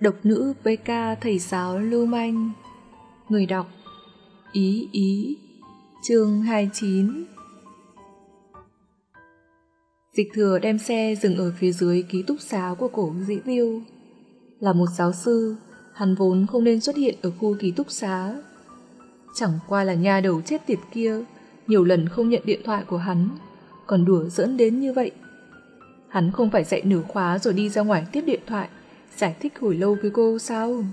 Độc nữ PK thầy giáo lưu manh Người đọc Ý ý Chương 29 Dịch thừa đem xe dừng ở phía dưới ký túc xá của cổ dĩ tiêu. Là một giáo sư, hắn vốn không nên xuất hiện ở khu ký túc xá. Chẳng qua là nha đầu chết tiệt kia, nhiều lần không nhận điện thoại của hắn, còn đùa dẫn đến như vậy. Hắn không phải dạy nửa khóa rồi đi ra ngoài tiếp điện thoại, giải thích hồi lâu với cô sao?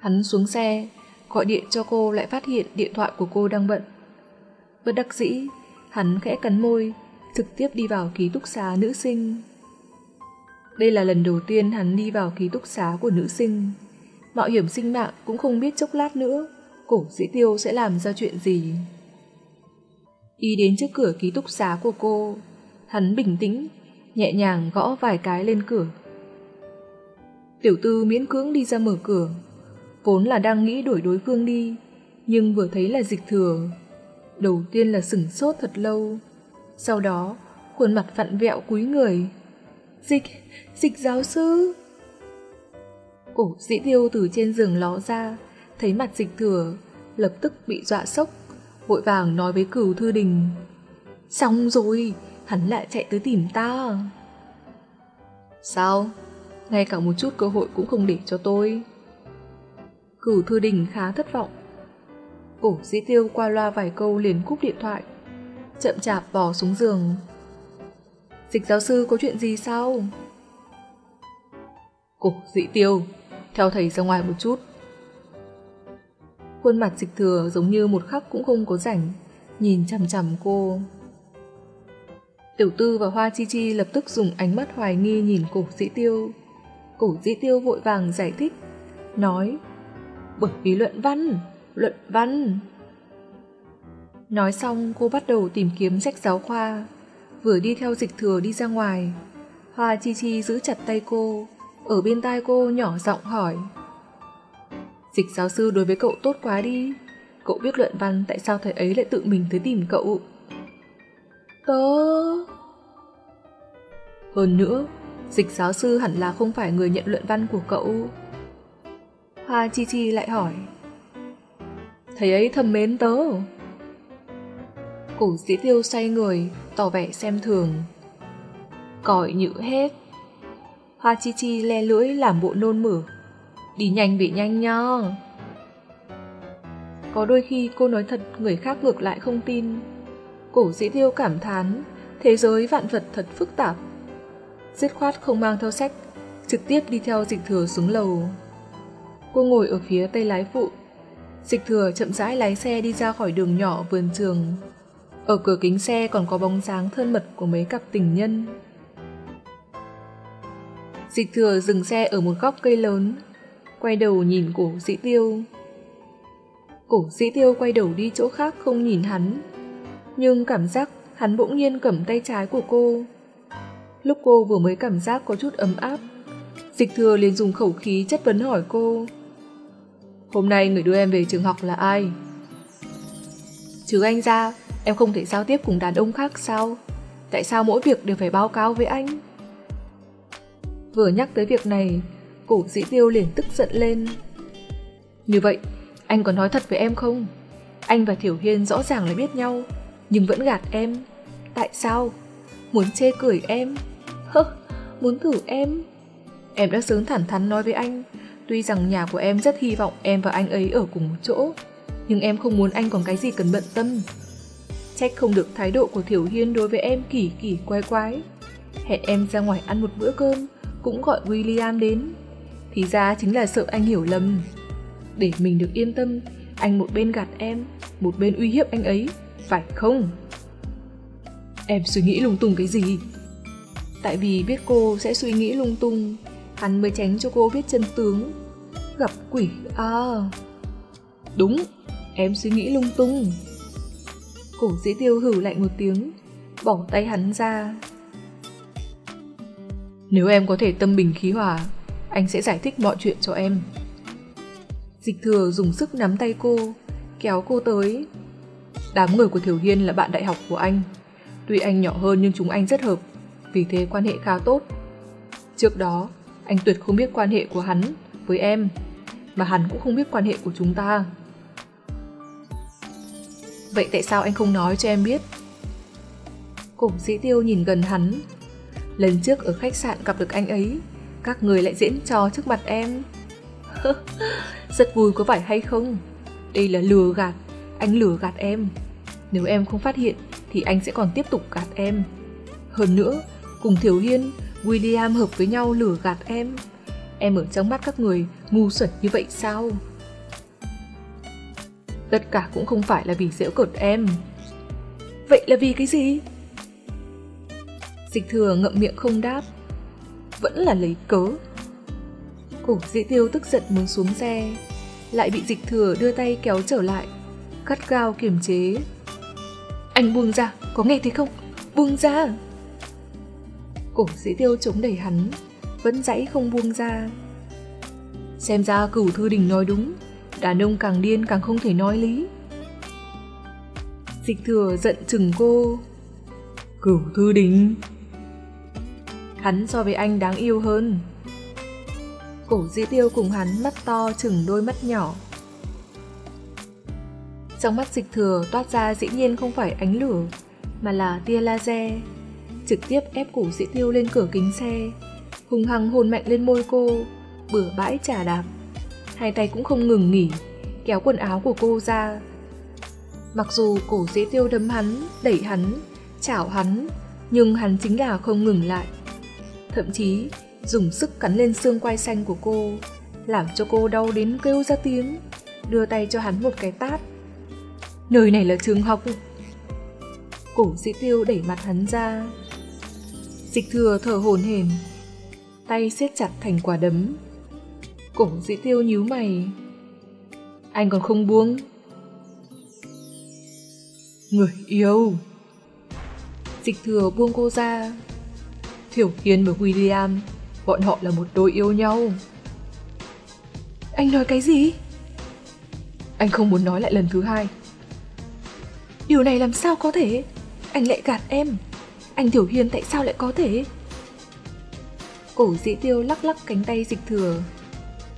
Hắn xuống xe, gọi điện cho cô lại phát hiện điện thoại của cô đang bận. Bất đắc dĩ, hắn khẽ cắn môi, trực tiếp đi vào ký túc xá nữ sinh. Đây là lần đầu tiên hắn đi vào ký túc xá của nữ sinh. Mạo hiểm sinh mạng cũng không biết chốc lát nữa, cổ dĩ tiêu sẽ làm ra chuyện gì. Đi đến trước cửa ký túc xá của cô, hắn bình tĩnh, nhẹ nhàng gõ vài cái lên cửa. Tiểu tư miễn cưỡng đi ra mở cửa, vốn là đang nghĩ đổi đối phương đi, nhưng vừa thấy là dịch thừa. Đầu tiên là sửng sốt thật lâu, sau đó khuôn mặt vặn vẹo cúi người. Dịch, dịch giáo sư. Cổ dĩ tiêu từ trên giường ló ra, thấy mặt dịch thừa, lập tức bị dọa sốc, vội vàng nói với cửu thư đình. Xong rồi, hắn lại chạy tới tìm ta. Sao? Ngay cả một chút cơ hội cũng không để cho tôi. Cửu thư đình khá thất vọng. Cổ dĩ tiêu qua loa vài câu liền cúp điện thoại. Chậm chạp bò xuống giường. Dịch giáo sư có chuyện gì sao? Cổ dĩ tiêu, theo thầy ra ngoài một chút. Khuôn mặt dịch thừa giống như một khắc cũng không có rảnh, nhìn chằm chằm cô. Tiểu tư và Hoa Chi Chi lập tức dùng ánh mắt hoài nghi nhìn cổ dĩ tiêu. Cổ dĩ tiêu vội vàng giải thích, nói Bởi vì luận văn, luận văn. Nói xong cô bắt đầu tìm kiếm sách giáo khoa, vừa đi theo dịch thừa đi ra ngoài. Hoa Chi Chi giữ chặt tay cô, ở bên tai cô nhỏ giọng hỏi. Dịch giáo sư đối với cậu tốt quá đi, cậu biết luận văn tại sao thầy ấy lại tự mình tới tìm cậu? Tớ... Hơn nữa, dịch giáo sư hẳn là không phải người nhận luận văn của cậu. Hoa Chi Chi lại hỏi. Thầy ấy thầm mến tớ. Cổ dĩ tiêu xoay người, tỏ vẻ xem thường. Còi nhự hết. Hoa Chi Chi le lưỡi làm bộ nôn mửa. Đi nhanh bị nhanh nho. Có đôi khi cô nói thật người khác ngược lại không tin. Cổ dĩ tiêu cảm thán, thế giới vạn vật thật phức tạp. Dứt khoát không mang theo sách, trực tiếp đi theo dịch thừa xuống lầu. Cô ngồi ở phía tây lái phụ. Dịch thừa chậm rãi lái xe đi ra khỏi đường nhỏ vườn trường. Ở cửa kính xe còn có bóng dáng thân mật của mấy cặp tình nhân. Dịch thừa dừng xe ở một góc cây lớn, quay đầu nhìn cổ dĩ tiêu. Cổ dĩ tiêu quay đầu đi chỗ khác không nhìn hắn, nhưng cảm giác hắn bỗng nhiên cầm tay trái của cô. Lúc cô vừa mới cảm giác có chút ấm áp, dịch thừa liền dùng khẩu khí chất vấn hỏi cô. Hôm nay người đưa em về trường học là ai? Chứ anh ra, em không thể giao tiếp cùng đàn ông khác sao? Tại sao mỗi việc đều phải báo cáo với anh? Vừa nhắc tới việc này, cổ dĩ tiêu liền tức giận lên. Như vậy, anh có nói thật với em không? Anh và Thiểu Hiên rõ ràng là biết nhau, nhưng vẫn gạt em. Tại sao? Muốn chê cười em? Hơ, muốn thử em? Em đã sớm thẳng thắn nói với anh, tuy rằng nhà của em rất hy vọng em và anh ấy ở cùng một chỗ, nhưng em không muốn anh còn cái gì cần bận tâm. Trách không được thái độ của Thiểu Hiên đối với em kỳ kỳ quái quái. Hẹn em ra ngoài ăn một bữa cơm, cũng gọi William đến. Thì ra chính là sợ anh hiểu lầm. Để mình được yên tâm, anh một bên gạt em, một bên uy hiếp anh ấy, phải không? Em suy nghĩ lung tung cái gì? Tại vì biết cô sẽ suy nghĩ lung tung, hắn mới tránh cho cô biết chân tướng. Gặp quỷ à... Đúng, em suy nghĩ lung tung. Cổ dĩ tiêu hử lạnh một tiếng, bỏ tay hắn ra. Nếu em có thể tâm bình khí hòa, anh sẽ giải thích mọi chuyện cho em. Dịch thừa dùng sức nắm tay cô, kéo cô tới. Đám người của Thiểu Hiên là bạn đại học của anh. Tuy anh nhỏ hơn nhưng chúng anh rất hợp, vì thế quan hệ khá tốt. Trước đó, Anh tuyệt không biết quan hệ của hắn với em, mà hắn cũng không biết quan hệ của chúng ta. Vậy tại sao anh không nói cho em biết? Cổng sĩ tiêu nhìn gần hắn. Lần trước ở khách sạn gặp được anh ấy, các người lại diễn trò trước mặt em. Rất vui có phải hay không? Đây là lừa gạt, anh lừa gạt em. Nếu em không phát hiện thì anh sẽ còn tiếp tục gạt em. Hơn nữa, cùng thiếu Hiên, William hợp với nhau lừa gạt em. Em ở trong mắt các người ngu xuẩn như vậy sao? Tất cả cũng không phải là vì dễu cợt em. Vậy là vì cái gì? Dịch thừa ngậm miệng không đáp. Vẫn là lấy cớ. Cổ dĩ tiêu tức giận muốn xuống xe, lại bị dịch thừa đưa tay kéo trở lại, cắt gao kiềm chế. Anh buông ra, có nghe thấy không? Buông ra! Cổ dĩ tiêu chống đẩy hắn, vẫn dãy không buông ra. Xem ra cửu thư đình nói đúng, đàn ông càng điên càng không thể nói lý. Dịch thừa giận chừng cô. Cửu thư đình. Hắn so với anh đáng yêu hơn. Cổ dĩ tiêu cùng hắn mắt to chừng đôi mắt nhỏ. Trong mắt dịch thừa toát ra dĩ nhiên không phải ánh lửa, mà là tia laser. Trực tiếp ép cổ sĩ tiêu lên cửa kính xe, hùng hăng hôn mạnh lên môi cô, bừa bãi trả đạp. Hai tay cũng không ngừng nghỉ, kéo quần áo của cô ra. Mặc dù cổ sĩ tiêu đấm hắn, đẩy hắn, chảo hắn, nhưng hắn chính là không ngừng lại. Thậm chí dùng sức cắn lên xương quai xanh của cô, làm cho cô đau đến kêu ra tiếng, đưa tay cho hắn một cái tát. Nơi này là trường học. Cổ sĩ tiêu đẩy mặt hắn ra. Dịch thừa thở hồn hển, tay siết chặt thành quả đấm. Cổ dĩ tiêu nhíu mày. Anh còn không buông. Người yêu. Dịch thừa buông cô ra. Thiểu Hiên và William, bọn họ là một đôi yêu nhau. Anh nói cái gì? Anh không muốn nói lại lần thứ hai. Điều này làm sao có thể? Anh lại gạt em. Anh Thiểu Hiên tại sao lại có thể? Cổ dĩ tiêu lắc lắc cánh tay dịch thừa.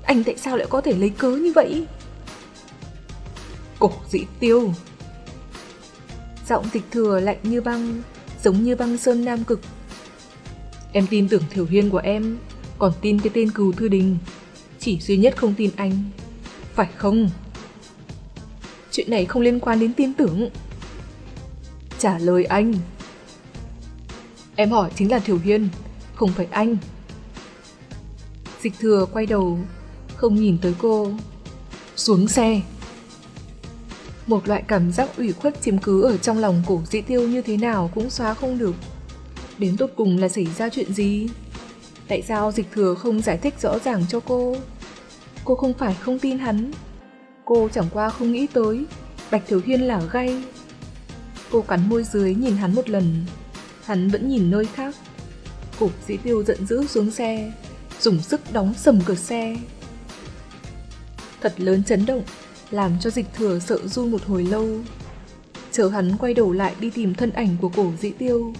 Anh tại sao lại có thể lấy cớ như vậy? Cổ dĩ tiêu. Giọng dịch thừa lạnh như băng, giống như băng sơn nam cực. Em tin tưởng Thiểu Hiên của em, còn tin cái tên cừu thư đình. Chỉ duy nhất không tin anh. Phải không? Chuyện này không liên quan đến tin tưởng. Trả lời anh. Em hỏi chính là Thiểu Hiên, không phải anh. Dịch thừa quay đầu, không nhìn tới cô. Xuống xe. Một loại cảm giác ủy khuất chiếm cứ ở trong lòng cổ dĩ tiêu như thế nào cũng xóa không được. Đến tốt cùng là xảy ra chuyện gì? Tại sao dịch thừa không giải thích rõ ràng cho cô? Cô không phải không tin hắn. Cô chẳng qua không nghĩ tới Bạch Thiếu Hiên là gay. Cô cắn môi dưới nhìn hắn một lần. Hắn vẫn nhìn nơi khác. Cổ dĩ tiêu giận dữ xuống xe, dùng sức đóng sầm cửa xe. Thật lớn chấn động, làm cho dịch thừa sợ run một hồi lâu. Chờ hắn quay đầu lại đi tìm thân ảnh của cổ dĩ tiêu.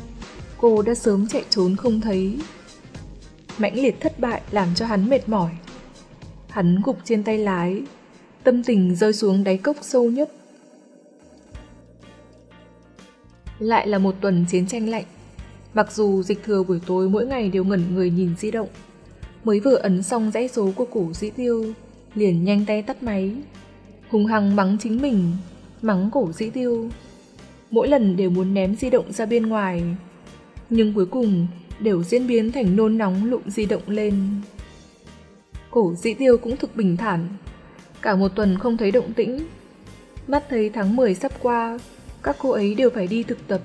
Cô đã sớm chạy trốn không thấy. Mãnh liệt thất bại làm cho hắn mệt mỏi. Hắn gục trên tay lái, tâm tình rơi xuống đáy cốc sâu nhất. Lại là một tuần chiến tranh lạnh. Mặc dù dịch thừa buổi tối mỗi ngày đều ngẩn người nhìn di động, mới vừa ấn xong dãy số của cổ dĩ tiêu, liền nhanh tay tắt máy. Hùng hăng mắng chính mình, mắng cổ dĩ tiêu. Mỗi lần đều muốn ném di động ra bên ngoài, nhưng cuối cùng đều diễn biến thành nôn nóng lụm di động lên. Cổ dĩ tiêu cũng thực bình thản, cả một tuần không thấy động tĩnh. Mắt thấy tháng 10 sắp qua, các cô ấy đều phải đi thực tập.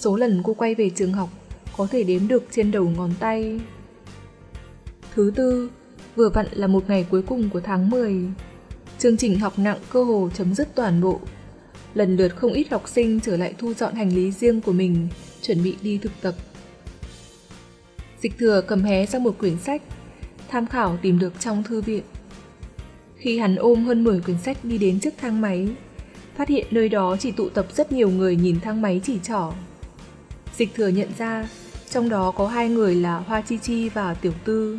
Số lần cô quay về trường học có thể đếm được trên đầu ngón tay. Thứ tư, vừa vặn là một ngày cuối cùng của tháng 10. Chương trình học nặng cơ hồ chấm dứt toàn bộ. Lần lượt không ít học sinh trở lại thu dọn hành lý riêng của mình, chuẩn bị đi thực tập. Dịch thừa cầm hé ra một quyển sách, tham khảo tìm được trong thư viện. Khi hắn ôm hơn 10 quyển sách đi đến trước thang máy, phát hiện nơi đó chỉ tụ tập rất nhiều người nhìn thang máy chỉ trỏ. Dịch thừa nhận ra, trong đó có hai người là Hoa Chi Chi và Tiểu Tư.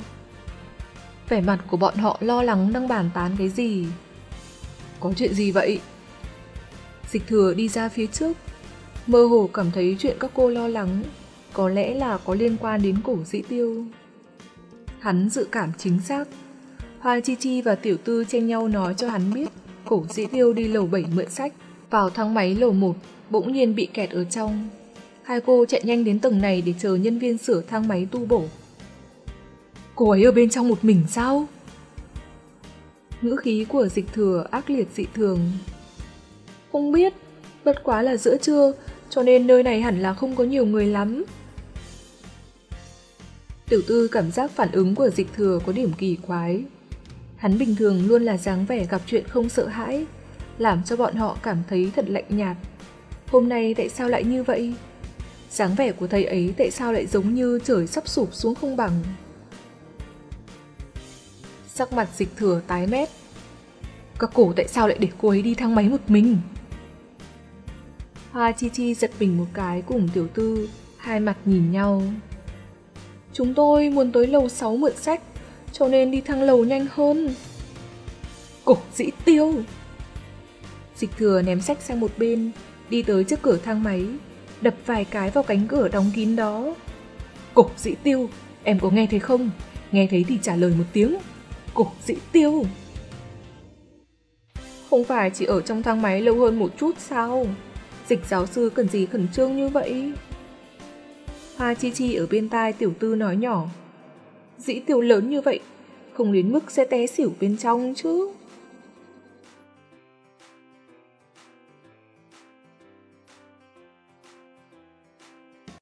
Vẻ mặt của bọn họ lo lắng đang bàn tán cái gì. Có chuyện gì vậy? Dịch thừa đi ra phía trước, mơ hồ cảm thấy chuyện các cô lo lắng, có lẽ là có liên quan đến cổ dĩ tiêu. Hắn dự cảm chính xác. Hoa Chi Chi và Tiểu Tư tranh nhau nói cho hắn biết cổ dĩ tiêu đi lầu 7 mượn sách, vào thang máy lầu 1, bỗng nhiên bị kẹt ở trong. Hai cô chạy nhanh đến tầng này để chờ nhân viên sửa thang máy tu bổ. Cô ấy ở bên trong một mình sao? Ngữ khí của dịch thừa ác liệt dị thường. Không biết, bất quá là giữa trưa, cho nên nơi này hẳn là không có nhiều người lắm. Tiểu tư cảm giác phản ứng của dịch thừa có điểm kỳ quái. Hắn bình thường luôn là dáng vẻ gặp chuyện không sợ hãi, làm cho bọn họ cảm thấy thật lạnh nhạt. Hôm nay tại sao lại như vậy? Dáng vẻ của thầy ấy tại sao lại giống như trời sắp sụp xuống không bằng? Sắc mặt dịch thừa tái mét. Các cổ tại sao lại để cô ấy đi thang máy một mình? Hoa Chi Chi giật mình một cái cùng tiểu tư, hai mặt nhìn nhau. Chúng tôi muốn tới lầu 6 mượn sách, cho nên đi thang lầu nhanh hơn. Cổ dĩ tiêu! Dịch thừa ném sách sang một bên, đi tới trước cửa thang máy, đập vài cái vào cánh cửa đóng kín đó. cục dĩ tiêu, em có nghe thấy không? Nghe thấy thì trả lời một tiếng. cục dĩ tiêu! Không phải chỉ ở trong thang máy lâu hơn một chút sao? Dịch giáo sư cần gì khẩn trương như vậy? Hoa Chi Chi ở bên tai tiểu tư nói nhỏ. Dĩ tiêu lớn như vậy, không đến mức sẽ té xỉu bên trong chứ.